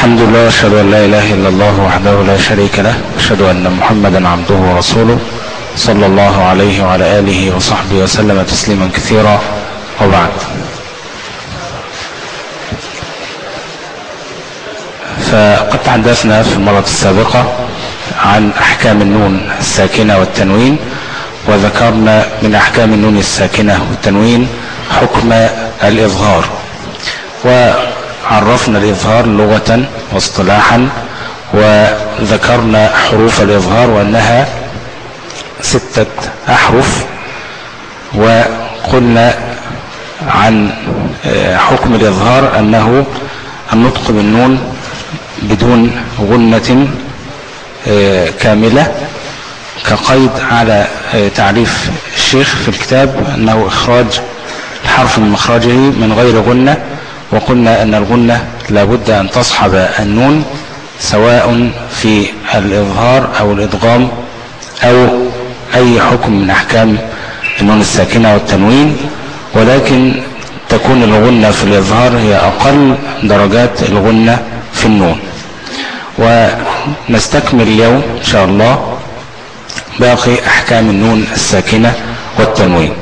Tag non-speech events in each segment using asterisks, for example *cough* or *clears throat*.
الحمد لله أشهد أن لا إله إلا الله وحده لا شريك له أشهد أن محمدا عبده ورسوله صلى الله عليه وعلى آله وصحبه وسلم تسليما كثيرا. وبعد. فقد تحدثنا في المرة السابقة عن أحكام النون الساكنة والتنوين وذكرنا من أحكام النون الساكنة والتنوين حكم الإظهار. وعرفنا الإظهار لغة واصطلاحا وذكرنا حروف الإظهار وأنها ستة أحرف وقلنا عن حكم الإظهار أنه النطق بالنون بدون غنة كاملة كقيد على تعريف الشيخ في الكتاب أنه إخراج الحرف من مخرجه من غير غنة. وقلنا أن الغنة لابد أن تصحب النون سواء في الإظهار أو الإدغام أو أي حكم من أحكام النون الساكنة والتنوين. ولكن تكون الغنة في الإظهار هي أقل درجات الغنة في النون. ونستكمل اليوم إن شاء الله باقي أحكام النون الساكنة والتنوين.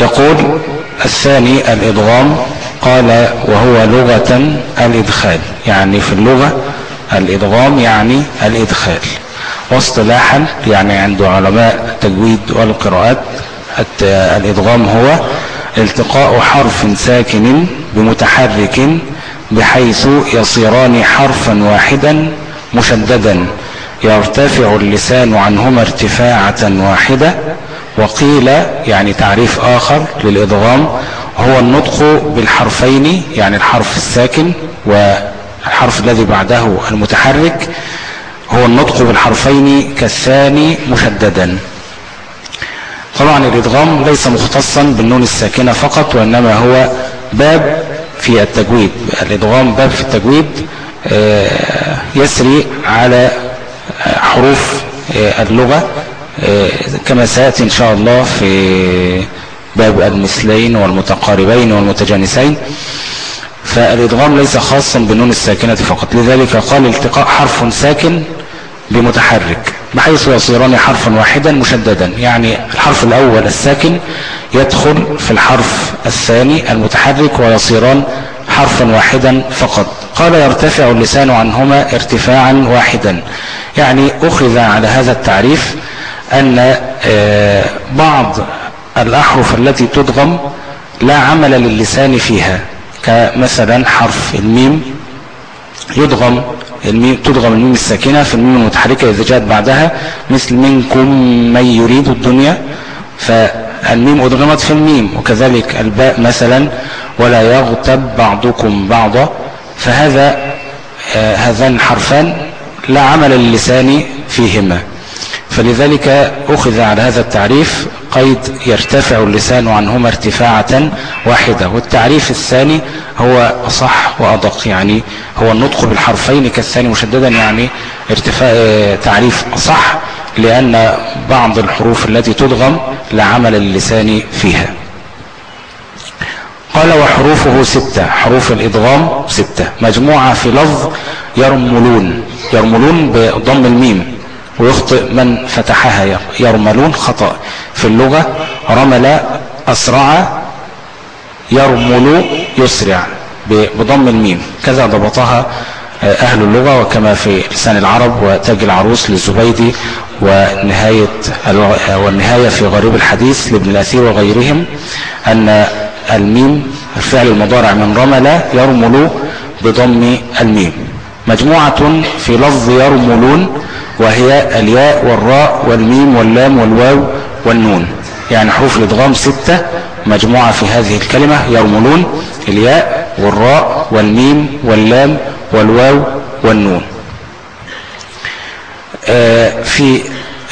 يقول الثاني الإدغام قال وهو لغة الإدخال يعني في اللغة الإدغام يعني الإدخال. واصطلاحا يعني عند علماء التجويد والقراءات الإدغام هو التقاء حرف ساكن بمتحرك بحيث يصيران حرفا واحدا مشددا يرتفع اللسان عنهما ارتفاعة واحدة وقيل يعني تعريف آخر للإدغام هو النطق بالحرفين يعني الحرف الساكن والحرف الذي بعده المتحرك هو النطق بالحرفين كالثاني مشددا. طبعا الإدغام ليس مختصا بالنون الساكنة فقط وإنما هو باب في التجويد. الإدغام باب في التجويد يسري على حروف اللغة كما سيأتي إن شاء الله في باب المثلين والمتقاربين والمتجانسين. فالإدغام ليس خاصا بالنون الساكنة فقط لذلك قال التقاء حرف ساكن بمتحرك بحيث يصيران حرفا واحدا مشددا. يعني الحرف الأول الساكن يدخل في الحرف الثاني المتحرك ويصيران حرفا واحدا فقط. قال يرتفع اللسان عنهما ارتفاعا واحدا. يعني أخذ على هذا التعريف أن بعض الأحرف التي تدغم لا عمل للسان فيها كمثلا حرف الميم يدغم الميم تدغم الميم الساكنة في الميم المتحركة إذا جاءت بعدها مثل منكم من يريد الدنيا فالميم أدغمت في الميم وكذلك الباء مثلا ولا يغتب بعضكم بعضا فهذا آه هذان الحرفان لا عمل للسان فيهما. فلذلك أخذ على هذا التعريف قيد يرتفع اللسان عنهما ارتفاعة واحدة والتعريف الثاني هو أصح وأدق يعني هو النطق بالحرفين كالثاني مشددا يعني ارتفاع تعريف أصح لأن بعض الحروف التي تدغم لا عمل للسان فيها. قال وحروفه ستة حروف الإدغام ستة. مجموعة في لفظ يرملون يرملون بضم الميم. ويخطئ من فتحها يرملون خطأ في اللغة. رمل أسرع يرمل يسرع بضم الميم. كذا ضبطها أهل اللغة وكما في لسان العرب وتاج العروس للزبيدي ونهاية والنهاية في غريب الحديث لابن الأثير وغيرهم أن الميم الفعل المضارع من رمل يرمل بضم الميم. مجموعة في لفظ يرملون وهي الياء والراء والميم واللام والواو والنون. يعني حروف الادغام ستة مجموعة في هذه الكلمة يرملون الياء والراء والميم واللام والواو والنون. آه في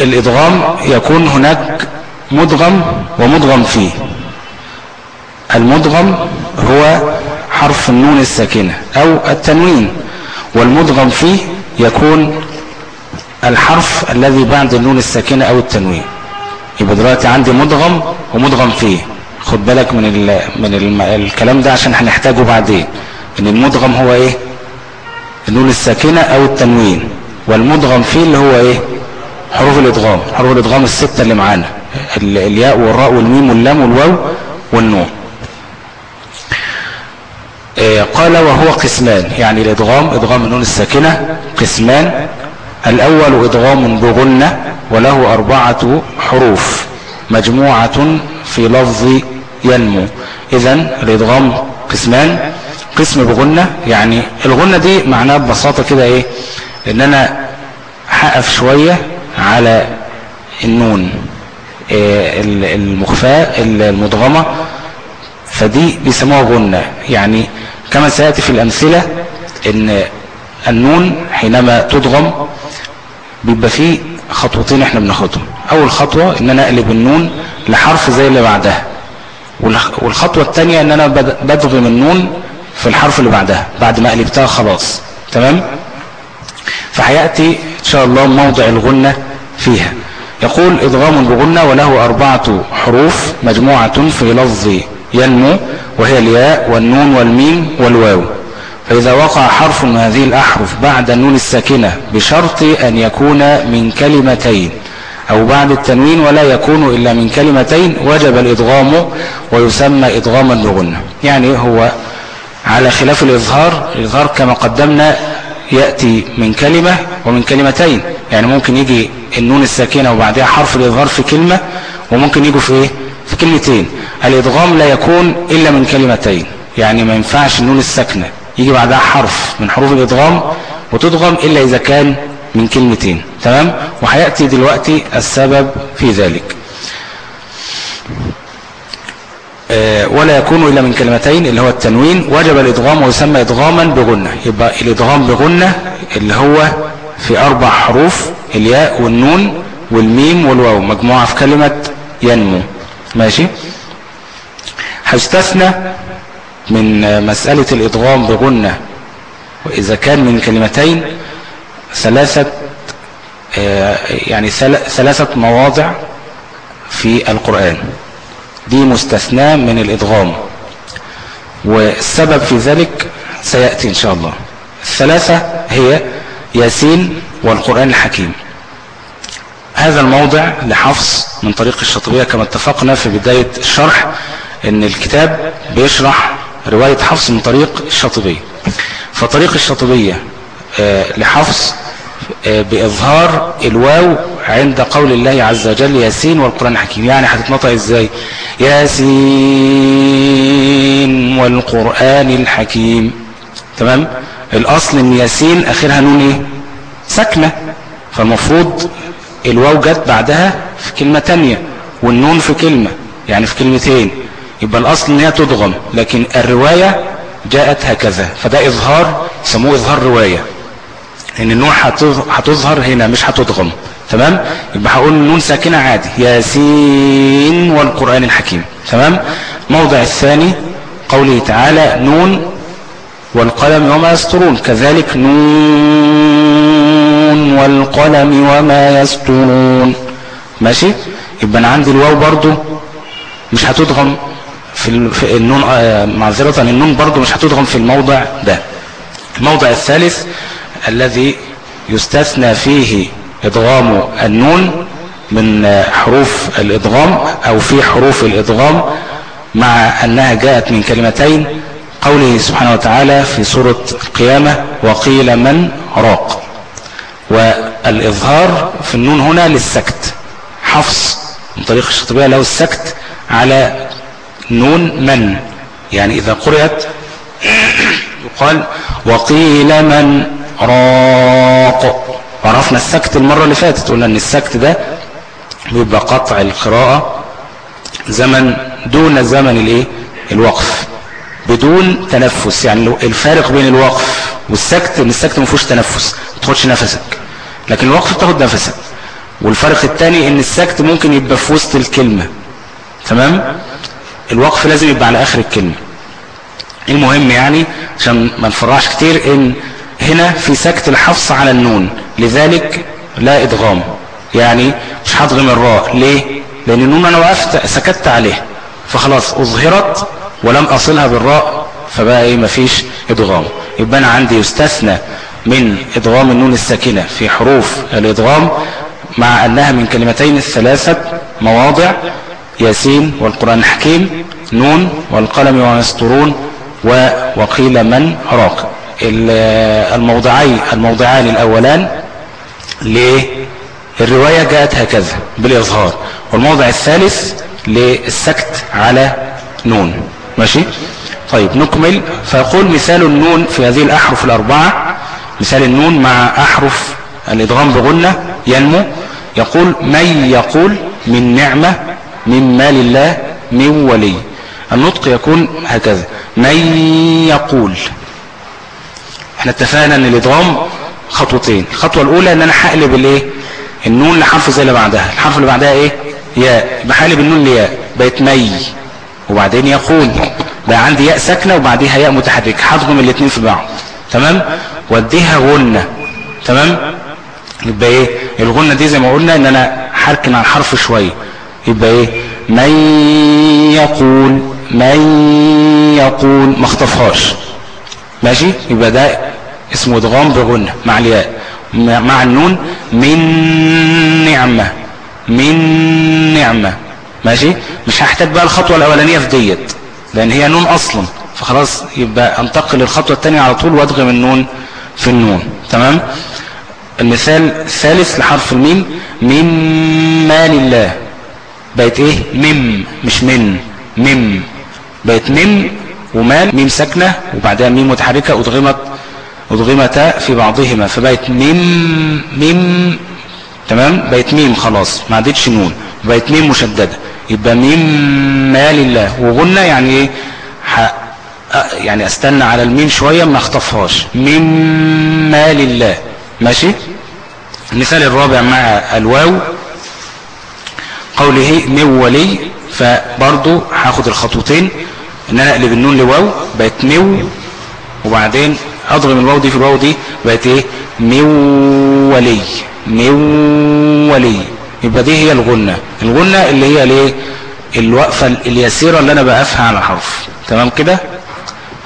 الادغام يكون هناك مدغم ومدغم فيه. المدغم هو حرف النون الساكنة أو التنوين والمدغم فيه يكون الحرف الذي بعد النون الساكنة أو التنوين. يبقى دلوقتي عندي مدغم ومدغم فيه. خد بالك من ال من ال الكلام ده عشان هنحتاجه بعدين. إن المدغم هو إيه؟ النون الساكنة أو التنوين. والمدغم فيه اللي هو إيه؟ حروف الإدغام. حروف الإدغام الستة اللي معانا. الياء والراء والميم واللام والواو والنون. إيه، قال وهو قسمان. يعني الإدغام إدغام النون الساكنة قسمان. الأول إدغام بغنة وله أربعة حروف مجموعة في لفظ ينمو. اذا الإدغام قسمان. قسم بغنة يعني الغنة دي معناها ببساطة كده إيه؟ إن أنا هقف شوية على النون إيه المخفاة المدغمة. فدي بيسموها غنة. يعني كما سيأتي في الأمثلة إن النون حينما تدغم بيبقى فيه خطوتين إحنا بناخدهم. أول خطوة إن أنا أقلب النون لحرف زي اللي بعدها. والخطوة الثانية إن أنا بدغم النون في الحرف اللي بعدها. بعد ما قلبتها خلاص. تمام؟ فهيأتي إن شاء الله موضع الغنة فيها. يقول إدغام بغنة وله أربعة حروف مجموعة في لفظ ينمو وهي الياء والنون والميم والواو. فإذا وقع حرف من هذه الأحرف بعد النون الساكنة بشرط أن يكون من كلمتين أو بعد التنوين ولا يكون إلا من كلمتين وجب الإدغام ويسمى إدغاما بغنة يعني هو على خلاف الإظهار الإظهار كما قدمنا يأتي من كلمة ومن كلمتين. يعني ممكن يجي النون الساكنة وبعدها حرف الإظهار في كلمة وممكن يجوا في إيه؟ في كلمتين. الإدغام لا يكون إلا من كلمتين. يعني ما ينفعش النون الساكنة. يجي بعدها حرف من حروف الإدغام وتدغم إلا إذا كان من كلمتين تمام؟ وهيأتي دلوقتي السبب في ذلك. آه، ولا يكون إلا من كلمتين اللي هو التنوين. وجب الإدغام ويسمى إدغاما بغنة. يبقى الإدغام بغنة اللي هو في أربع حروف الياء والنون والميم والواو. مجموعة في كلمة ينمو. ماشي؟ هيستثنى من مسألة الإدغام بغنة. وإذا كان من كلمتين ثلاثة آه، يعني ثلاثة مواضع في القرآن. دي مستثناة من الإدغام. والسبب في ذلك سيأتي إن شاء الله. الثلاثة هي ياسين والقرآن الحكيم. هذا الموضع لحفظ من طريق الشطبية كما اتفقنا في بداية الشرح إن الكتاب بيشرح رواية حفص من طريق الشاطبية فطريق الشاطبية آه، لحفص آه، بإظهار الواو عند قول الله عز وجل ياسين والقرآن الحكيم يعني هتتنطق إزاي؟ ياسين والقرآن الحكيم. تمام؟ الأصل إن ياسين آخرها نون إيه؟ ساكنة. فالمفروض الواو جت بعدها في كلمة تانية والنون في كلمة يعني في كلمتين. يبقى الأصل إن هي تضغم لكن الرواية جاءت هكذا فده إظهار يسموه إظهار رواية. ان النون هتظهر هنا مش هتضغم. تمام؟ يبقى هقول النون ساكنة عادي ياسين والقرآن الحكيم. تمام؟ موضع الثاني قوله تعالى نون والقلم وما يسطرون. كذلك نون والقلم وما يسطرون. ماشي؟ يبقى أنا عندي الواو برضو مش هتدغم. في النون آه، معذرة النون برضو مش هتدغم في الموضع ده. الموضع الثالث الذي يستثنى فيه إدغام النون من حروف الإدغام أو في حروف الإدغام مع أنها جاءت من كلمتين قوله سبحانه وتعالى في سورة القيامة وقيل من راق والإظهار في النون هنا للسكت حفص من طريق الشطبية له السكت على نون من؟ يعني إذا قرأت يقال وقيل من؟ راق. عرفنا السكت المرة اللي فاتت قلنا إن السكت ده بيبقى قطع القراءة زمن دون زمن الإيه؟ الوقف. بدون تنفس يعني الفارق بين الوقف والسكت إن السكت ما فيهوش تنفس ما تاخدش نفسك. لكن الوقف بتاخد نفسك. والفرق الثاني إن السكت ممكن يبقى في وسط الكلمة. تمام؟ الوقف لازم يبقى على آخر الكلمة. المهم يعني؟ عشان ما نفرعش كتير إن هنا في سكت الحفص على النون. لذلك لا إدغام. يعني مش هضغم الراء. ليه؟ لأن النون أنا وقفت سكت عليها فخلاص أظهرت ولم أصلها بالراء فبقى إيه؟ مفيش إدغام. يبقى أنا عندي يستثنى من إدغام النون الساكنة في حروف الإدغام مع أنها من كلمتين الثلاثة مواضع ياسين والقرآن الحكيم نون والقلم ويسطرون وقيل من راق. الموضعي الموضعان الأولان للرواية جاءت هكذا بالإظهار. والموضع الثالث للسكت على نون. ماشي؟ طيب نكمل. فيقول مثال النون في هذه الأحرف الأربعة مثال النون مع أحرف الإدغام بغنة ينمو. يقول من يقول من نعمة من مال الله من ولي. النطق يكون هكذا. من يقول. إحنا اتفقنا ان الادغام خطوتين. الخطوة الأولى إن أنا هقلب الإيه؟ النون لحرف زي اللي بعدها. الحرف اللي بعدها إيه؟ ياء. بحالب النون لياء. بقت مي. وبعدين يقول بقى عندي ياء ساكنة وبعديها ياء متحركة. هضغم الاثنين في بعض. تمام؟ واديها غنة. تمام؟ يبقى إيه؟ الغنة دي زي ما قلنا إن أنا هركن على الحرف شوية. يبقى إيه؟ من يقول من يقول ما اخطفهاش ماشي؟ يبقى ده اسمه ادغام بغنة مع الياء. مع النون من نعمة. من نعمة. ماشي؟ مش هحتاج بقى الخطوة الأولانية في ديت لأن هي نون أصلا. فخلاص يبقى أنتقل للخطوة الثانية على طول وأدغم النون في النون. تمام؟ المثال الثالث لحرف الميم من مال الله. بقت إيه؟ مم مش من مم بقت مم ومال ميم ساكنة وبعدها ميم متحركة أدغمت أدغمتا في بعضهما. فبقت ميم ميم تمام؟ بقت ميم خلاص ما عادتش نون. بقت ميم مشددة. يبقى ميم مال الله وغنى يعني إيه؟ يعني أستنى على الميم شوية ما اخطفهاش ميم مال الله ماشي؟ المثال الرابع مع الواو. قوله من ولي فبرضو هاخد الخطوتين. إن أنا أقلب النون لواو بقت مو وبعدين اضرب الواو دي في الواو دي بقت إيه؟ مو ولي مو ولي. يبقى دي هي الغنة. الغنة اللي هي ليه الوقفة اليسيرة اللي أنا بقفها على حرف. تمام كده؟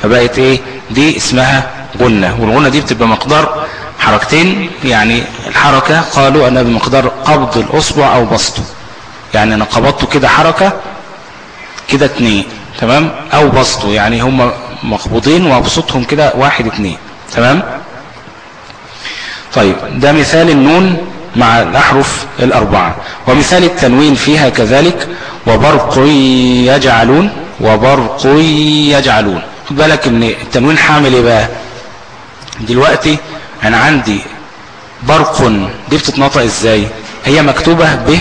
فبقت إيه؟ دي اسمها غنة. والغنة دي بتبقى مقدار حركتين يعني الحركة قالوا أنها بمقدار قبض الاصبع أو بسطه. يعني أنا قبضته كده حركة كده اتنين تمام؟ أو بسطه يعني هم مقبوضين وأبسطهم كده واحد اتنين تمام؟ طيب ده مثال النون مع الأحرف الأربعة ومثال التنوين فيها كذلك وبرق يجعلون وبرق يجعلون. خد بالك إن التنوين حامل إيه بقى؟ دلوقتي أنا عندي برق دي بتتنطق إزاي؟ هي مكتوبة ب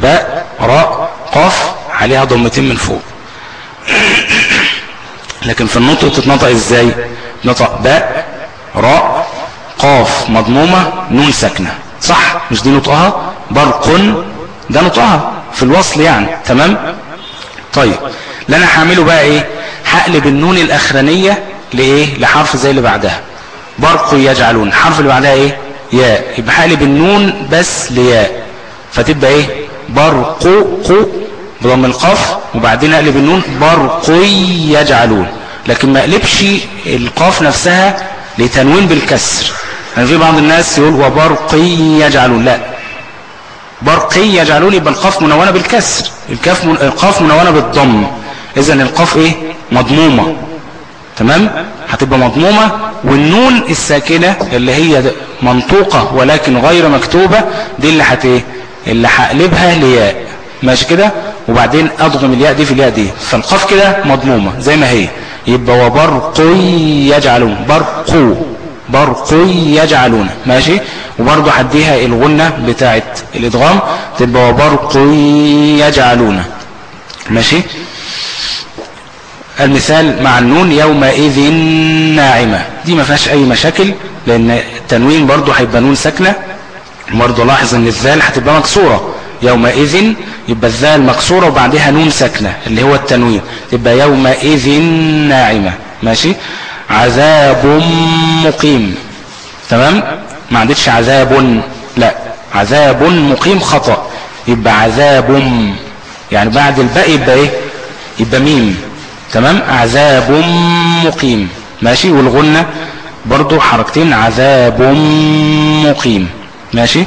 باء راء قاف عليها ضمتين من فوق. لكن في النطق بتتنطق إزاي؟ نطق باء راء قاف مضمومة نون ساكنة. صح؟ مش دي نطقها؟ برق ده نطقها. في الوصل يعني. تمام؟ طيب. اللي أنا هعمله بقى إيه؟ هقلب النون الأخرانية لإيه؟ لحرف زي اللي بعدها. برق يجعلون. الحرف اللي بعدها إيه؟ ياء. يبقى هقلب النون بس لياء. فتبقى إيه؟ برق قو بضم القاف وبعدين أقلب النون برق يجعلون. لكن ما أقلبش القاف نفسها لتنوين بالكسر. يعني في بعض الناس يقول وبرقي يجعلون. لا. برقي يجعلون يبقى القاف منونة بالكسر. الكاف من... القاف منونة بالضم. اذا القاف إيه؟ مضمومة. تمام؟ هتبقى مضمومة والنون الساكنة اللي هي منطوقة ولكن غير مكتوبة دي اللي هت إيه؟ اللي هقلبها لياء ماشي كده؟ وبعدين أضغم الياء دي في الياء دي. فالقاف كده مضمومة زي ما هي. يبقى وبرقي يجعلون. برقو. برق يجعلون. ماشي؟ وبرضه هديها الغنة بتاعت الادغام تبقى وبرق يجعلون. ماشي؟ المثال مع النون يومئذ ناعمة. دي ما فيهاش أي مشاكل لأن التنوين برضه هيبقى نون ساكنة. برضه لاحظ إن الذال هتبقى مكسورة. يومئذ يبقى الذال مكسورة وبعدها نون ساكنة اللي هو التنوين تبقى يومئذ ناعمة. ماشي؟ عذاب مقيم. تمام؟ ما عندكش عذاب لا. عذاب مقيم خطأ. يبقى عذاب يعني بعد الباء يبقى إيه؟ يبقى ميم. تمام؟ عذاب مقيم. ماشي؟ والغنة برضو حركتين. عذاب مقيم. ماشي.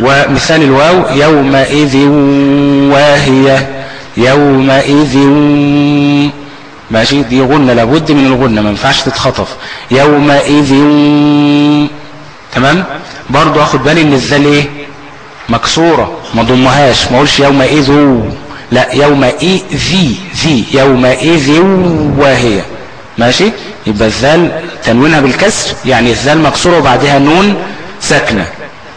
ومثال الواو يومئذ واهية. يومئذ ماشي. دي غنة لابد من الغنة ما ينفعش تتخطف. يومئذ تمام؟ برضو اخد بالي إن الذال إيه؟ مكسورة ما ضمهاش. ما أقولش يومئذ لا يومئذ ذي. يومئذ واهية. ماشي؟ يبقى الذال تنوينها بالكسر يعني الذال مكسورة وبعدها نون. ساكنة.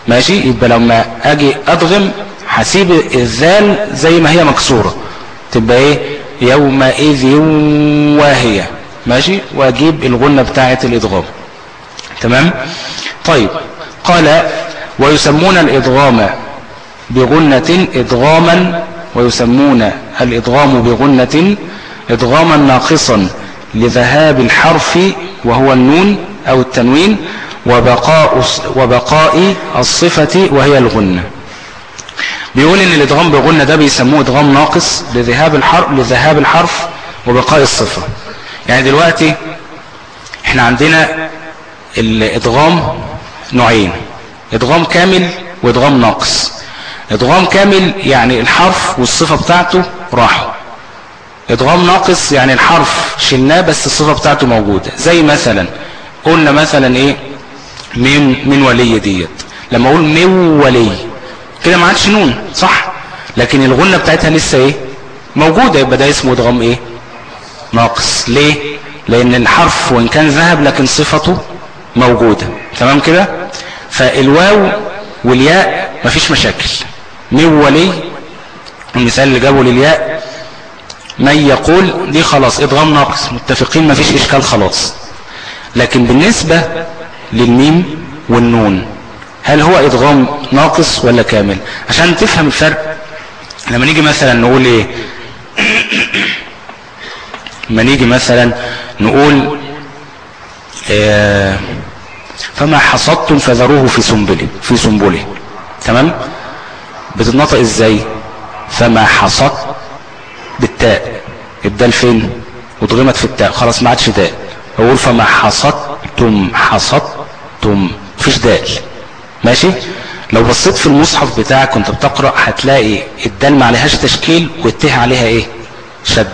ماشي؟ يبقى لما أجي أدغم هسيب الذال زي ما هي مكسورة. تبقى إيه؟ يومئذ واهية. ماشي؟ وأجيب الغنة بتاعة الإدغام. تمام؟ طيب. قال ويسمون الإدغام بغنة إدغاما ويسمون الإدغام بغنة إدغاما ناقصا لذهاب الحرف وهو النون أو التنوين وبقاء, وبقاء الصفة وهي الغنة. بيقول إن الادغام بغنة ده بيسموه ادغام ناقص لذهاب الحرف لذهاب الحرف وبقاء الصفة. يعني دلوقتي إحنا عندنا الادغام نوعين. ادغام كامل وادغام ناقص. ادغام كامل يعني الحرف والصفة بتاعته راحوا ادغام ناقص يعني الحرف شلناه بس الصفة بتاعته موجودة. زي مثلا قلنا مثلا إيه؟ من من ولي ديت. لما أقول من ولي كده ما عادش نون صح؟ لكن الغنة بتاعتها لسه إيه؟ موجودة. يبقى ده اسمه ادغام إيه؟ ناقص. ليه؟ لأن الحرف وإن كان ذهب لكن صفته موجودة. تمام كده؟ فالواو والياء مفيش مشاكل. من ولي المثال اللي جابه للياء من يقول دي خلاص ادغام ناقص. متفقين؟ مفيش إشكال خلاص. لكن بالنسبة للميم والنون. هل هو إدغام ناقص ولا كامل؟ عشان تفهم الفرق لما نيجي مثلا نقول إيه؟ *clears throat* لما نيجي مثلا نقول إيه فما حصدتم فذروه في سنبله في سنبله. تمام؟ بتتنطق إزاي؟ فما حصدت بالتاء. الدال فين؟ وضغمت في التاء. خلاص ما عادش دال أقول فما حصدتم حصدتم. مفيش دال. ماشي؟ لو بصيت في المصحف بتاعك كنت بتقرأ هتلاقي الدال ما عليهاش تشكيل والته عليها إيه؟ شدة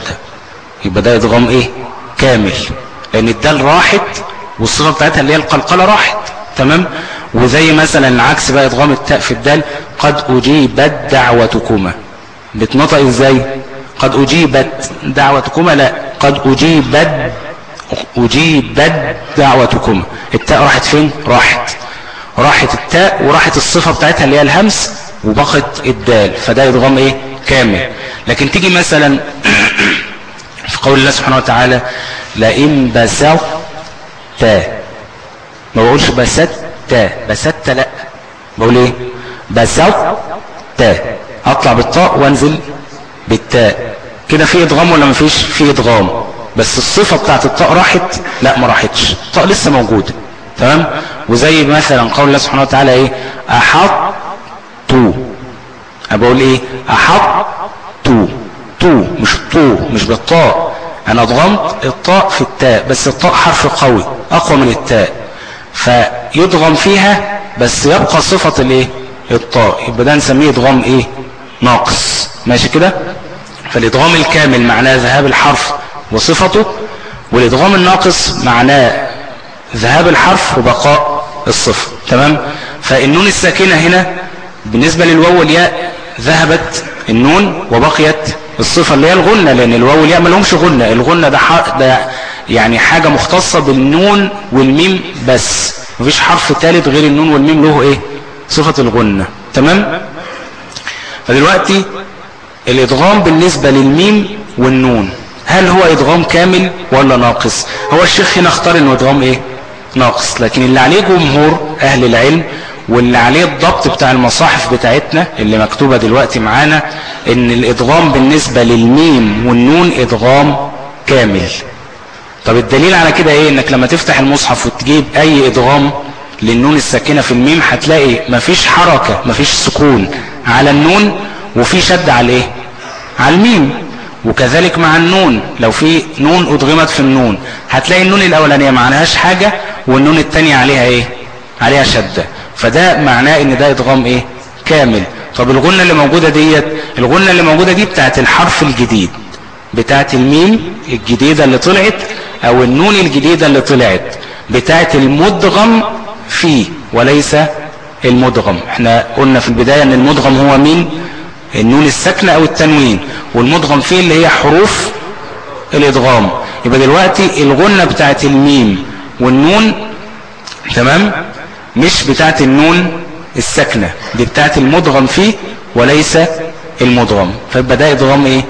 يبقى ده إدغام إيه؟ كامل. لأن الدال راحت والصفة بتاعتها اللي هي القلقلة راحت. تمام؟ وزي مثلا العكس بقى إدغام التاء في الدال. قد أجيبت دعوتكما. بتنطق إزاي؟ قد أجيبت دعوتكما؟ لا. قد أجيبت اجيبت دعوتكما التاء راحت فين؟ راحت. راحت التاء وراحت الصفة بتاعتها اللي هي الهمس وبقت الدال. فده يضغم إيه؟ كامل. لكن تيجي مثلا *clears throat* في قول الله سبحانه وتعالى لئن بسطت ما بقولش بسطت بسطت لا. بقول إيه؟ بسطت. أطلع بالطاء وأنزل بالتاء. كده في إدغام ولا ما فيش؟ في إدغام. بس الصفة بتاعت الطاء راحت؟ لا ما راحتش. الطاء لسه موجودة تمام؟ وزي مثلا قول الله سبحانه وتعالى إيه؟ أحط تو بقول إيه؟ أحط تو تو مش تو مش بالطاء. أنا دغمت الطاء في التاء بس الطاء حرف قوي أقوى من التاء. فيضغم فيها بس يبقى صفة الإيه؟ الطاء. يبقى ده نسميه ادغام إيه؟ ناقص. ماشي كده؟ فالادغام الكامل معناه ذهاب الحرف وصفته والإدغام الناقص معناه ذهاب الحرف وبقاء الصفة تمام؟ فالنون الساكنة هنا بالنسبة للواو والياء ذهبت النون وبقيت الصفة اللي هي الغنة لأن الواو والياء ما لهمش غنة. الغنة ده, ده يعني حاجة مختصة بالنون والميم بس. مفيش حرف ثالث غير النون والميم له إيه؟ صفة الغنة. تمام؟ فدلوقتي الإدغام بالنسبة للميم والنون. هل هو إدغام كامل ولا ناقص؟ هو الشيخ هنا اختار إنه إدغام إيه؟ ناقص. لكن اللي عليه جمهور أهل العلم واللي عليه الضبط بتاع المصاحف بتاعتنا اللي مكتوبة دلوقتي معانا إن الإدغام بالنسبة للميم والنون إدغام كامل. طب الدليل على كده إيه؟ إنك لما تفتح المصحف وتجيب أي إدغام للنون الساكنة في الميم هتلاقي مفيش حركة مفيش سكون على النون وفي شد على إيه؟ على الميم. وكذلك مع النون. لو في نون أدغمت في النون هتلاقي النون الأولانية معناهاش حاجة والنون التانية عليها إيه؟ عليها شدة فده معناه إن ده إدغام إيه؟ كامل. طب الغنة اللي موجودة ديت الغنة اللي موجودة دي بتاعت الحرف الجديد. بتاعت الميم الجديدة اللي طلعت أو النون الجديدة اللي طلعت. بتاعت المدغم فيه وليس المدغم. إحنا قلنا في البداية إن المدغم هو مين؟ النون الساكنة أو التنوين. والمدغم فيه اللي هي حروف الادغام يبقى دلوقتي الغنة بتاعت الميم والنون تمام؟ مش بتاعت النون الساكنة دي بتاعت المدغم فيه وليس المدغم فيبقى ده ادغام إيه؟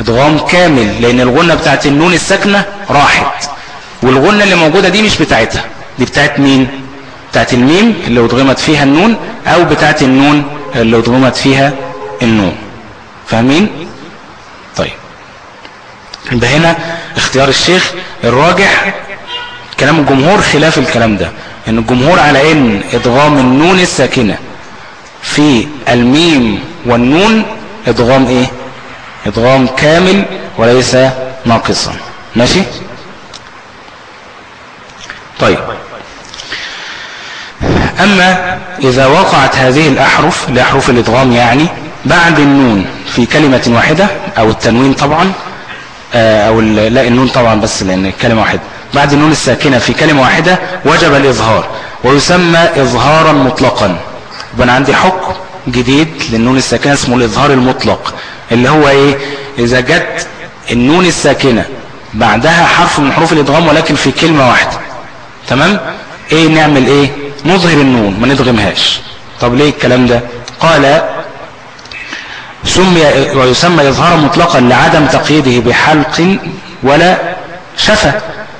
ادغام كامل لأن الغنة بتاعت النون الساكنة راحت. والغنة اللي موجودة دي مش بتاعتها دي بتاعت مين؟ بتاعت الميم اللي ادغمت فيها النون أو بتاعت النون اللي ادغمت فيها النون. فاهمين؟ يبقى هنا اختيار الشيخ الراجح. كلام الجمهور خلاف الكلام ده. إن الجمهور على إن إدغام النون الساكنة في الميم والنون إدغام إيه؟ إدغام كامل وليس ناقصا. ماشي؟ طيب. أما إذا وقعت هذه الأحرف لأحرف الإدغام يعني بعد النون في كلمة واحدة أو التنوين طبعا أو لا النون طبعا بس لأن كلمة واحدة. بعد النون الساكنة في كلمة واحدة وجب الإظهار ويسمى إظهارا مطلقا. يبقى أنا عندي حكم جديد للنون الساكنة اسمه الإظهار المطلق اللي هو إيه؟ إذا جت النون الساكنة بعدها حرف من حروف الإدغام ولكن في كلمة واحدة. تمام؟ إيه نعمل إيه؟ نظهر النون ما ندغمهاش. طب ليه الكلام ده؟ قال سمي ويسمى إظهارا مطلقا لعدم تقييده بحلق ولا شفة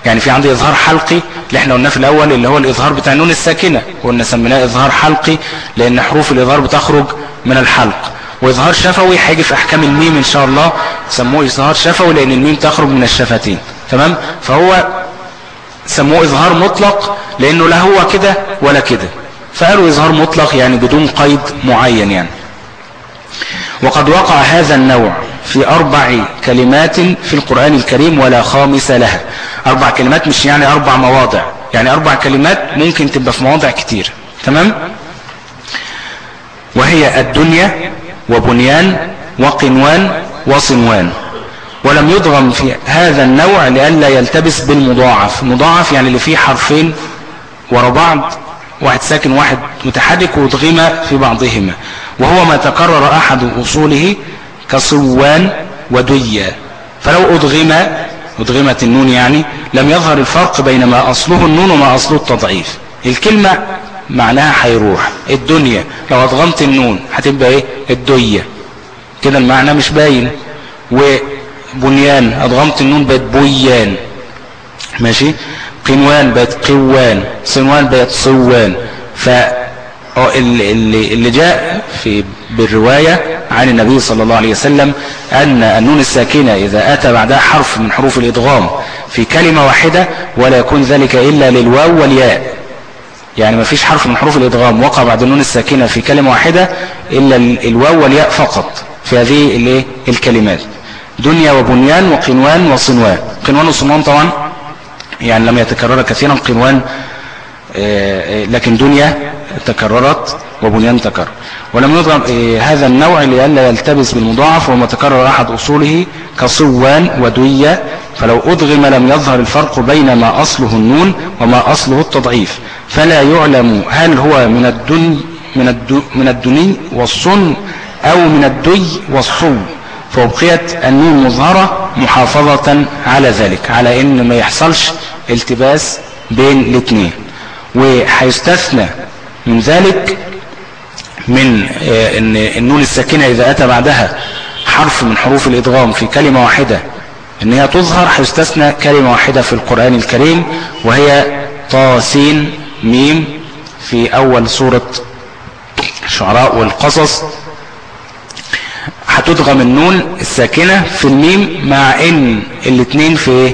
يعني في عندي إظهار حلقي اللي إحنا قلناه في الأول اللي هو الإظهار بتاع النون الساكنة قلنا سميناه إظهار حلقي لأن حروف الإظهار بتخرج من الحلق. وإظهار شفوي هيجي في أحكام الميم إن شاء الله سموه إظهار شفوي لأن الميم تخرج من الشفتين. تمام؟ فهو سموه إظهار مطلق لأنه لا هو كده ولا كده. فقالوا إظهار مطلق يعني بدون قيد معين يعني. وقد وقع هذا النوع في أربع كلمات في القرآن الكريم ولا خامس لها. أربع كلمات مش يعني أربع مواضع. يعني أربع كلمات ممكن تبقى في مواضع كتير. تمام؟ وهي الدنيا وبنيان وقنوان وصنوان. ولم يضغم في هذا النوع لئلا يلتبس بالمضاعف. المضاعف يعني اللي فيه حرفين ورا بعض واحد ساكن واحد متحرك وضغم في بعضهما. وهو ما تكرر أحد أصوله كصوان وديا فلو أضغم أضغمت النون يعني لم يظهر الفرق بين ما أصله النون وما أصله التضعيف. الكلمة معناها هيروح الدنيا. لو أدغمت النون هتبقى إيه؟ الديا. كده المعنى مش باين. وبنيان أدغمت النون بقت بيان ماشي؟ قنوان بقت قوان صنوان بقت صوان. ف اللي, اللي جاء في بالرواية عن النبي صلى الله عليه وسلم أن النون الساكنة إذا أتى بعدها حرف من حروف الإدغام في كلمة واحدة ولا يكون ذلك إلا للواو والياء. يعني ما فيش حرف من حروف الإدغام وقع بعد النون الساكنة في كلمة واحدة إلا الواو والياء فقط. في هذه الكلمات. دنيا وبنيان وقنوان وصنوان. قنوان وصنوان طبعا يعني لم يتكرر كثيرا. قنوان لكن دنيا تكررت وبنيان تكرر. ولم يضرب آه، هذا النوع لئلا يلتبس بالمضاعف وما تكرر أحد أصوله كصوان ودوية فلو أدغم لم يظهر الفرق بين ما أصله النون وما أصله التضعيف. فلا يعلم هل هو من الدني من, الدو من الدني والصنو أو من الدي والصو. فأبقيت النون مظهرة محافظة على ذلك على إن ما يحصلش التباس بين الاثنين. وهيستثنى من ذلك من آه، إن النون الساكنة إذا أتى بعدها حرف من حروف الإدغام في كلمة واحدة إن هي تظهر هيستثنى كلمة واحدة في القرآن الكريم وهي طاسين ميم في أول سورة الشعراء والقصص. هتدغم النون الساكنة في الميم مع إن الاثنين في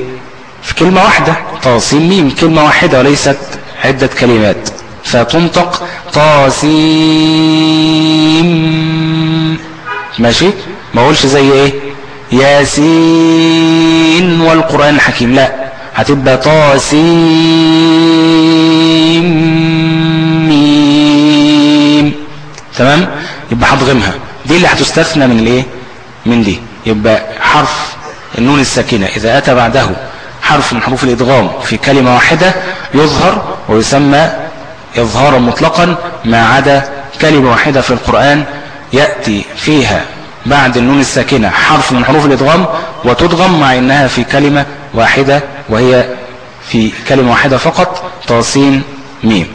في كلمة واحدة طاسين ميم كلمة واحدة وليست عدة كلمات. فتنطق طاسيم. ماشي؟ ما اقولش زي إيه؟ ياسين والقرآن الحكيم. لا هتبقى طاسيم. تمام؟ يبقى هضغمها. دي اللي هتستثنى من الإيه؟ من دي. يبقى حرف النون الساكنة. إذا أتى بعده حرف من حروف الإدغام في كلمة واحدة يظهر ويسمى إظهارا مطلقا ما عدا كلمة واحدة في القرآن يأتي فيها بعد النون الساكنة حرف من حروف الإدغام وتدغم مع إنها في كلمة واحدة وهي في كلمة واحدة فقط طاسين ميم.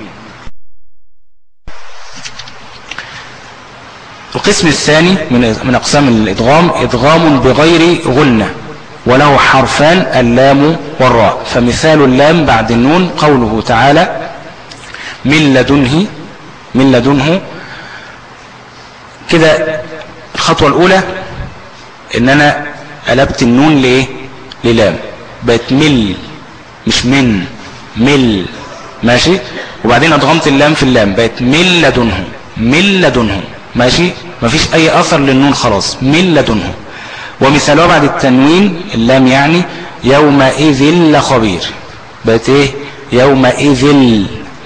القسم الثاني من أقسام الإدغام إدغام بغير غنة. وله حرفان اللام والراء. فمثال اللام بعد النون قوله تعالى من لدنه من لدنه. كده الخطوة الأولى إن أنا قلبت النون لإيه؟ للام. بقت مل مش من مل. ماشي؟ وبعدين أضغمت اللام في اللام. بقت من لدنه من لدنه. ماشي؟ مفيش أي أثر للنون خلاص. من لدنه. ومثالها بعد التنوين اللام يعني يومئذ لخبير. بقت إيه؟ يومئذ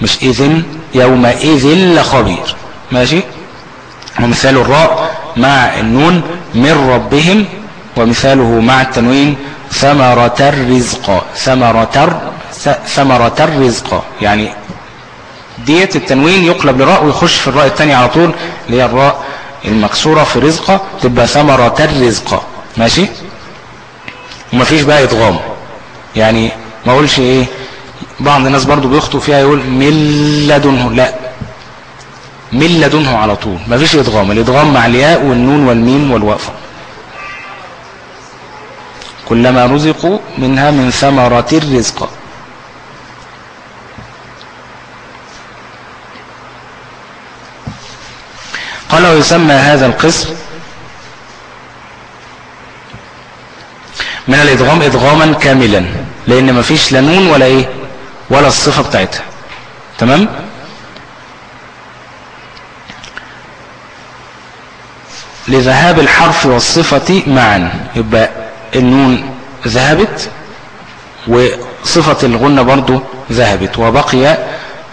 مش إذن يومئذ لخبير. ماشي؟ ومثال الراء مع النون من ربهم ومثاله مع التنوين ثمرة الرزق. ثمرة ثمرة الرزق. يعني ديت التنوين يقلب لراء ويخش في الراء الثانية على طول اللي هي الراء المكسورة في رزقة تبقى ثمرة الرزق. ماشي؟ ومفيش بقى ادغام. يعني ما اقولش إيه بعض الناس برضو بيخطوا فيها يقول من لدنه لا. من لدنه على طول. مفيش ادغام. الادغام مع الياء والنون والميم والوقفة. كلما رزقوا منها من ثمرة الرزق. قال ويسمى هذا القسم من الإدغام إدغاما كاملا لأن مفيش لا نون ولا إيه؟ ولا الصفة بتاعتها. تمام؟ لذهاب الحرف والصفة معا. يبقى النون ذهبت وصفة الغنة برضو ذهبت وبقي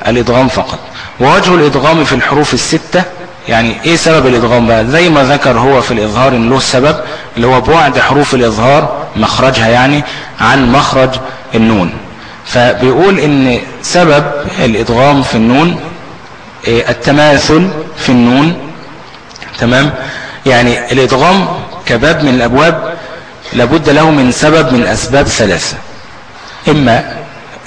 الإدغام فقط. ووجه الإدغام في الحروف الستة يعني إيه سبب الإدغام بقى؟ زي ما ذكر هو في الإظهار إن له سبب اللي هو بعد حروف الإظهار مخرجها يعني عن مخرج النون. فبيقول إن سبب الإدغام في النون إيه التماثل في النون تمام؟ يعني الإدغام كباب من الأبواب لابد له من سبب من أسباب ثلاثة. إما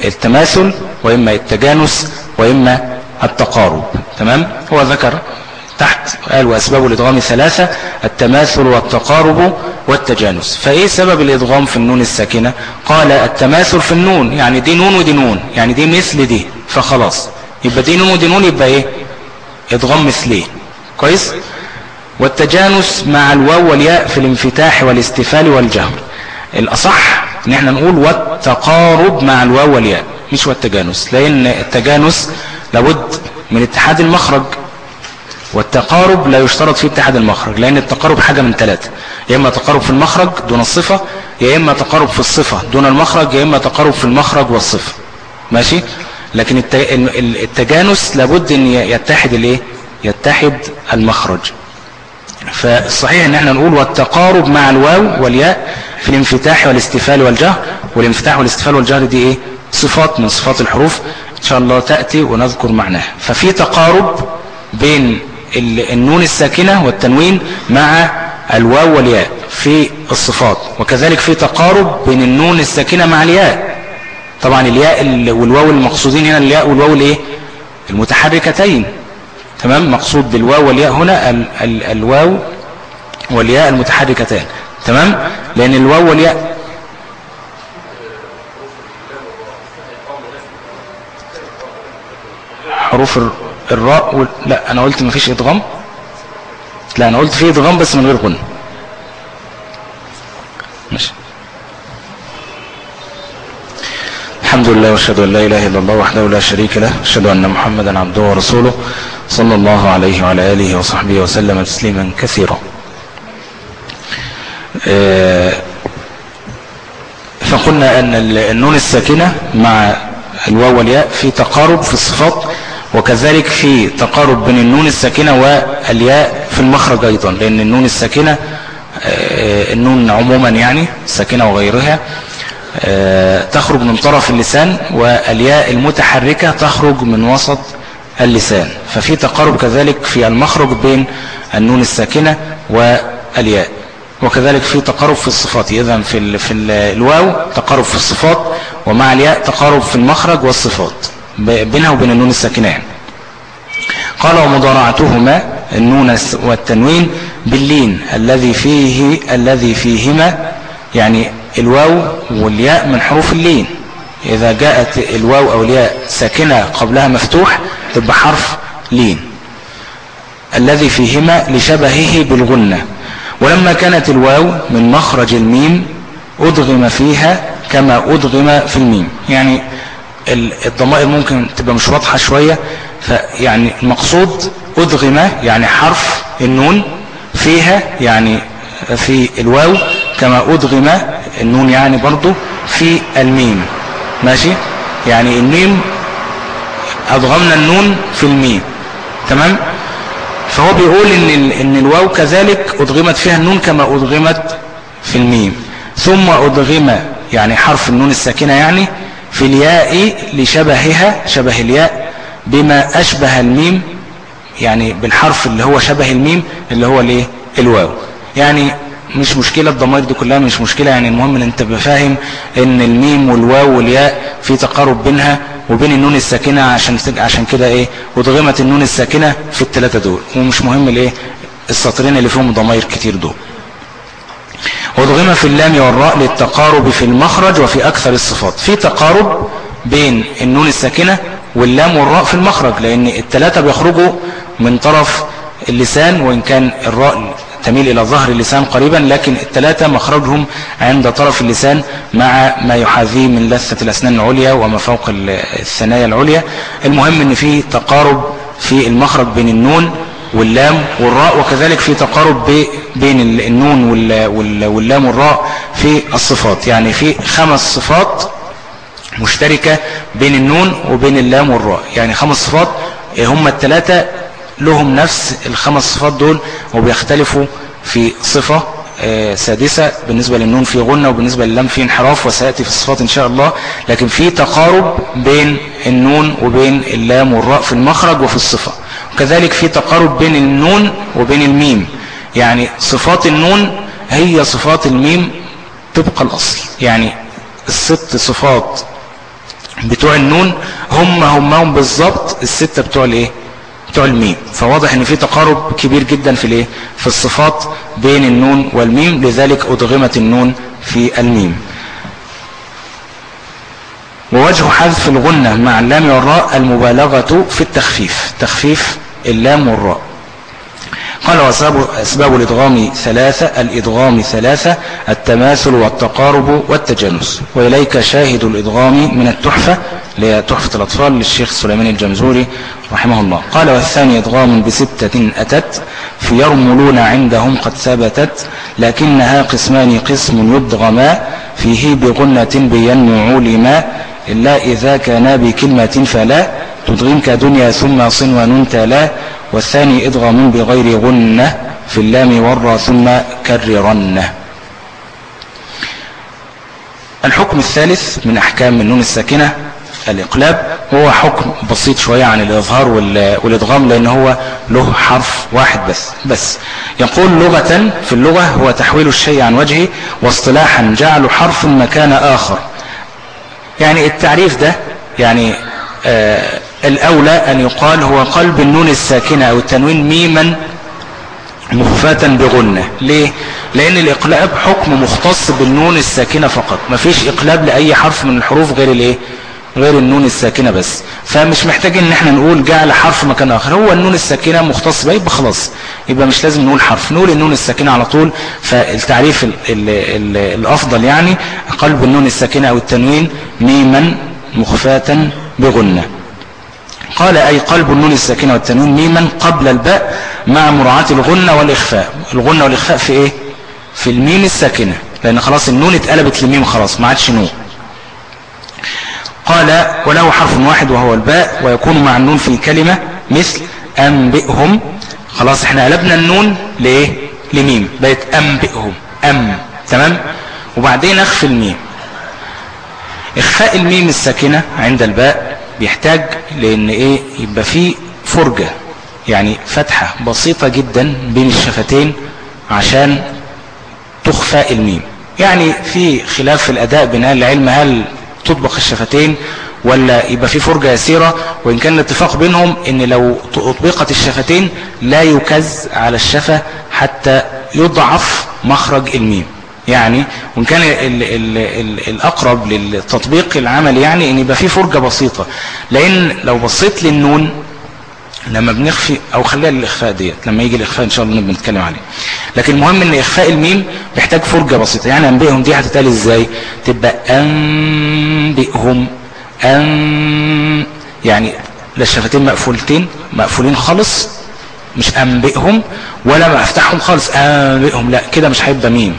التماثل وإما التجانس وإما التقارب تمام؟ هو ذكر تحت قال وأسباب الإدغام ثلاثة التماثل والتقارب والتجانس. فإيه سبب الإدغام في النون الساكنة؟ قال التماثل في النون يعني دي نون ودي نون يعني دي مثل دي فخلاص. يبقى دي نون ودي نون يبقى إيه؟ إدغام مثليه كويس؟ والتجانس مع الواو والياء في الانفتاح والاستفال والجهر. الأصح إن إحنا نقول والتقارب مع الواو والياء مش والتجانس لأن التجانس لابد من اتحاد المخرج. والتقارب لا يشترط فيه اتحاد المخرج لأن التقارب حاجة من ثلاثة يا إما تقارب في المخرج دون الصفة يا إما تقارب في الصفة دون المخرج يا إما تقارب في المخرج والصفة. ماشي؟ لكن التجانس لابد إن يتحد الإيه؟ يتحد المخرج. فالصحيح إن إحنا نقول والتقارب مع الواو والياء في الانفتاح والاستفال والجهر. والانفتاح والاستفال والجهر دي إيه؟ صفات من صفات الحروف. إن شاء الله تأتي ونذكر معناها. ففي تقارب بين النون الساكنة والتنوين مع الواو والياء في الصفات وكذلك في تقارب بين النون الساكنة مع الياء. طبعا الياء والواو المقصودين هنا الياء والواو الإيه؟ المتحركتين. تمام؟ مقصود بالواو والياء هنا ال ال الواو والياء المتحركتان. تمام؟ لأن الواو والياء حروف الراء وال... لا أنا قلت مفيش إدغام. لا أنا قلت في إدغام بس من غير غنى. ماشي. الحمد لله وأشهد أن لا إله إلا الله وحده لا شريك له اشهد أن محمدا عبده ورسوله صلى الله عليه وعلى آله وصحبه وسلم تسليما كثيرا. آه قلنا أن النون الساكنة مع الواو والياء في تقارب في الصفات وكذلك في تقارب بين النون الساكنة والياء في المخرج أيضا لأن النون الساكنة آه، النون عموما يعني الساكنة وغيرها آه، تخرج من طرف اللسان والياء المتحركة تخرج من وسط اللسان. ففي تقارب كذلك في المخرج بين النون الساكنة والياء. وكذلك في تقارب في الصفات إذا في في ال الواو تقارب في الصفات ومع الياء تقارب في المخرج والصفات. بينها وبين النون الساكنة يعني. قال ومضارعتهما النون والتنوين باللين الذي فيه الذي فيهما يعني الواو والياء من حروف اللين. إذا جاءت الواو أو الياء ساكنة قبلها مفتوح تبقى حرف لين. الذي فيهما لشبهه بالغنة. ولما كانت الواو من مخرج الميم أدغم فيها كما أدغم في الميم. يعني الضمائر ممكن تبقى مش واضحة شوية فيعني المقصود أدغم يعني حرف النون فيها يعني في الواو كما أدغم النون يعني برضو في الميم. ماشي؟ يعني الميم أدغمنا النون في الميم. تمام؟ فهو بيقول إن, إن الواو كذلك أدغمت فيها النون كما أدغمت في الميم. ثم أدغم يعني حرف النون الساكنة يعني في الياء لشبهها شبه الياء بما أشبه الميم يعني بالحرف اللي هو شبه الميم اللي هو الايه الواو. يعني مش مشكلة الضمائر دي كلها مش مشكلة يعني المهم إن أنت بفاهم إن الميم والواو والياء في تقارب بينها وبين النون الساكنة عشان عشان كده إيه؟ أدغمت النون الساكنة في الثلاثة دول. ومش مهم الايه السطرين اللي فيهم ضمائر كتير دول. وأدغم في اللام والراء للتقارب في المخرج وفي أكثر الصفات. في تقارب بين النون الساكنة واللام والراء في المخرج لأن الثلاثة بيخرجوا من طرف اللسان وإن كان الراء تميل إلى ظهر اللسان قريبا لكن الثلاثة مخرجهم عند طرف اللسان مع ما يحاذيه من لثة الأسنان العليا وما فوق الثنايا العليا. المهم أن في تقارب في المخرج بين النون واللام والراء وكذلك في تقارب بين النون واللام والراء في الصفات. يعني في خمس صفات مشتركة بين النون وبين اللام والراء. يعني خمس صفات هم الثلاثة لهم نفس الخمس صفات دول وبيختلفوا في صفة سادسة بالنسبة للنون في غنة وبالنسبة لللام في انحراف وسيأتي في الصفات إن شاء الله لكن في تقارب بين النون وبين اللام والراء في المخرج وفي الصفة. وكذلك في تقارب بين النون وبين الميم. يعني صفات النون هي صفات الميم طبق الأصل. يعني الست صفات بتوع النون هم هم هم بالظبط الستة بتوع الإيه؟ بتوع الميم. فواضح إن في تقارب كبير جدا في الإيه؟ في الصفات بين النون والميم لذلك أدغمت النون في الميم. ووجه حذف الغنة مع اللام والراء المبالغة في التخفيف. تخفيف اللام والراء. قال وأسباب الإدغام ثلاثة الإدغام ثلاثة التماثل والتقارب والتجانس. وإليك شاهد الإدغام من التحفة لتحفة الأطفال للشيخ سليمان الجمزوري رحمه الله. قال والثاني إدغام بستة أتت في يرملون عندهم قد ثبتت لكنها قسمان قسم يدغما فيه بغنة بينمو لما إلا إذا كان بكلمة فلا تدغمك دنيا ثم صنوان تلا والثاني إدغام بغير غنة في اللام والرا ثم كررنه الحكم الثالث من أحكام النون الساكنة الإقلاب. هو حكم بسيط شوية عن الإظهار والإدغام لأن هو له حرف واحد بس. بس يقول لغة في اللغة هو تحويل الشيء عن وجهه واصطلاحا جعل حرف مكان آخر. يعني التعريف ده يعني آه الأولى أن يقال هو قلب النون الساكنة أو التنوين ميما مخفاة بغنة. ليه؟ لأن الإقلاب حكم مختص بالنون الساكنة فقط. ما فيش إقلاب لأي حرف من الحروف غير الإيه؟ غير النون الساكنة بس. فمش محتاج إن إحنا نقول جعل حرف مكان آخر. هو النون الساكنة مختص يبقى خلاص. يبقى مش لازم نقول حرف. نقول النون الساكنة على طول. فالتعريف ال ال ال الأفضل يعني قلب النون الساكنة أو التنوين ميما مخفاة بغنة. قال أي قلب النون الساكنة والتنوين ميما قبل الباء مع مراعاة الغنة والإخفاء. الغنة والإخفاء في إيه؟ في الميم الساكنة لأن خلاص النون اتقلبت لميم خلاص ما عادش نون. قال وله حرف واحد وهو الباء ويكون مع النون في كلمة مثل أنبئهم. خلاص إحنا قلبنا النون لإيه؟ لميم بقت أنبئهم أم تمام؟ وبعدين أخفي الميم. إخفاء الميم الساكنة عند الباء بيحتاج لأن إيه؟ يبقى فيه فرجة. يعني فتحة بسيطة جدا بين الشفتين عشان تخفى الميم. يعني في خلاف في الأداء بين أهل العلم هل تطبق الشفتين ولا يبقى في فرجة يسيرة؟ وإن كان الاتفاق بينهم إن لو أطبقت الشفتين لا يكز على الشفة حتى يضعف مخرج الميم. يعني وإن كان ال ال ال الأقرب للتطبيق العملي يعني إن يبقى في فرجة بسيطة. لأن لو بصيت للنون لما بنخفي أو خليها للإخفاء ديت لما يجي الإخفاء إن شاء الله نبقى نتكلم عليه. لكن المهم إن إخفاء الميم بيحتاج فرجة بسيطة. يعني أنبئهم دي هتتقال إزاي؟ تبقى أنبئهم أن يعني لا الشفتين مقفولتين مقفولين خالص مش أنبئهم ولا ما أفتحهم خالص أنبئهم لا كده مش هيبقى ميم.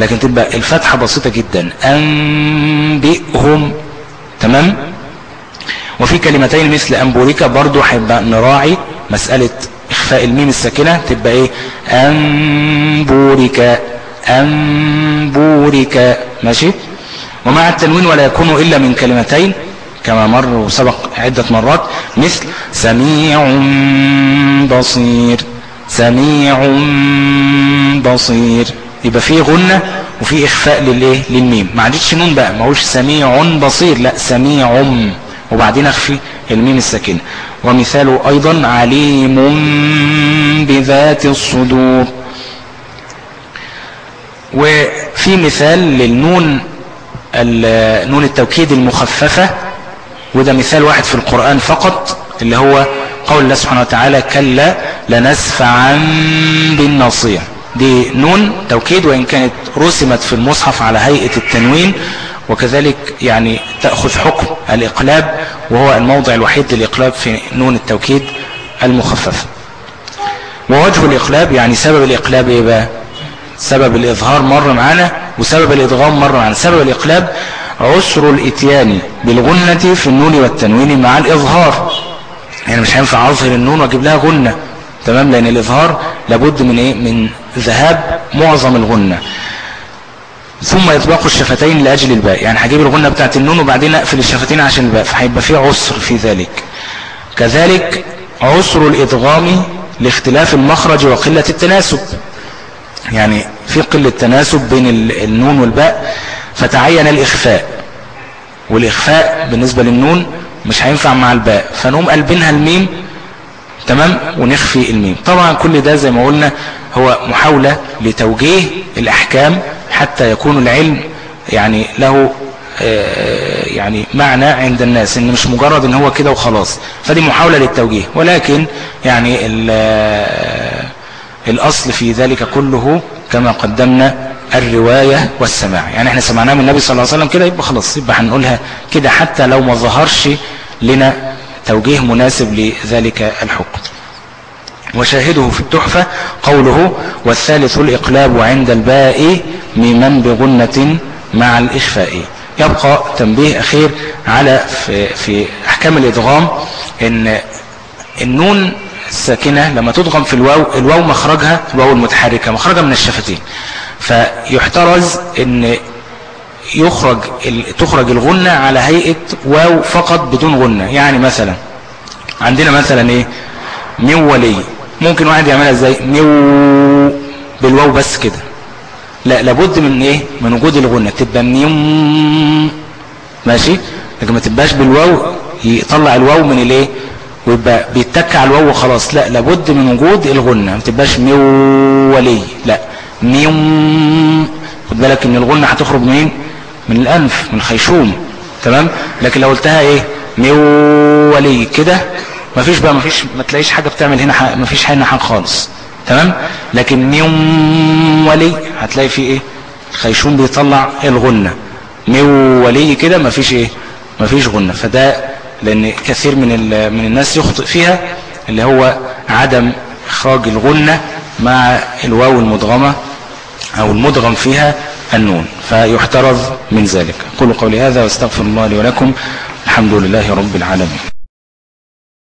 لكن تبقى الفتحة بسيطة جدا. أنبئهم. تمام؟ وفي كلمتين مثل أنبوريكا برضو هيبقى نراعي مسألة إخفاء الميم الساكنة. تبقى إيه؟ أنبوريكا أنبوريكا ماشي؟ ومع التنوين ولا يكون إلا من كلمتين كما مر وسبق عدة مرات مثل سميع بصير. سميع بصير. يبقى فيه غنة وفي إخفاء للإيه؟ للميم. ما عادتش نون بقى ما هوش سميع بصير لا سميع. وبعدين أخفي الميم الساكنة. ومثاله أيضا عليم بذات الصدور. وفي مثال للنون نون التوكيد المخففة. وده مثال واحد في القرآن فقط اللي هو قول الله سبحانه وتعالى كلا لنسفعا بالناصية دي نون توكيد وإن كانت رسمت في المصحف على هيئة التنوين وكذلك يعني تأخذ حكم الإقلاب وهو الموضع الوحيد للإقلاب في نون التوكيد المخفف ووجه الإقلاب يعني سبب الإقلاب إيه بقى؟ سبب الإظهار مر معنا وسبب الإدغام مر معنا سبب الإقلاب عسر الإتيان بالغنة في النون والتنوين مع الإظهار. يعني مش هينفع أظهر النون وأجيب لها غنة تمام؟ لأن الإظهار لابد من إيه؟ من ذهاب معظم الغنة. ثم يطبق الشفتين لأجل الباء يعني هجيب الغنة بتاعت النون وبعدين أقفل الشفتين عشان الباء فهيبقى فيه عسر في ذلك. كذلك عسر الإدغام لاختلاف المخرج وقلة التناسب. يعني في قلة تناسب بين النون والباء فتعين الإخفاء. والإخفاء بالنسبة للنون مش هينفع مع الباء. فنقوم قلبينها الميم تمام؟ ونخفي الميم. طبعا كل ده زي ما قلنا هو محاولة لتوجيه الأحكام حتى يكون العلم يعني له آه، يعني معنى عند الناس إن مش مجرد إن هو كده وخلاص. فدي محاولة للتوجيه. ولكن يعني آه، الأصل في ذلك كله كما قدمنا الرواية والسماع. يعني إحنا سمعناه من النبي صلى الله عليه وسلم كده يبقى خلاص يبقى هنقولها كده. حتى لو ما ظهرش لنا توجيه مناسب لذلك الحكم. وشاهده في التحفة قوله والثالث الإقلاب عند الباء ممن بغنة مع الإخفاء. يبقى تنبيه أخير على في, في أحكام الإدغام إن النون الساكنة لما تدغم في الواو الواو مخرجها الواو المتحركة مخرجها من الشفتين. فيحترز إن يخرج تخرج الغنة على هيئة واو فقط بدون غنة. يعني مثلا عندنا مثلا إيه؟ من ولي. ممكن واحد يعملها إزاي؟ ميو بالواو بس كده. لا لابد من إيه؟ من وجود الغنة. تبقى ميم ماشي؟ لكن ما تبقاش بالواو يطلع الواو من الايه؟ ويبقى بيتك على الواو وخلاص. لا لابد من وجود الغنة. ما تبقاش ميو ولي. لا ميم خد بالك إن الغنة هتخرج منين؟ من الأنف من الخيشوم. تمام؟ لكن لو قلتها إيه؟ ميو ولي. كده مفيش بقى مفيش ما تلاقيش حاجة بتعمل هنا مفيش هنا حاجة خالص. تمام؟ لكن ميم ولي هتلاقي فيه إيه؟ الخيشوم بيطلع الغنة. ميو ولي كده مفيش إيه؟ مفيش غنة. فده لأن كثير من من الناس يخطئ فيها اللي هو عدم إخراج الغنة مع الواو المدغمة أو المدغم فيها النون. فيحترز من ذلك. قولوا قولي هذا واستغفر الله لي ولكم. الحمد لله رب العالمين.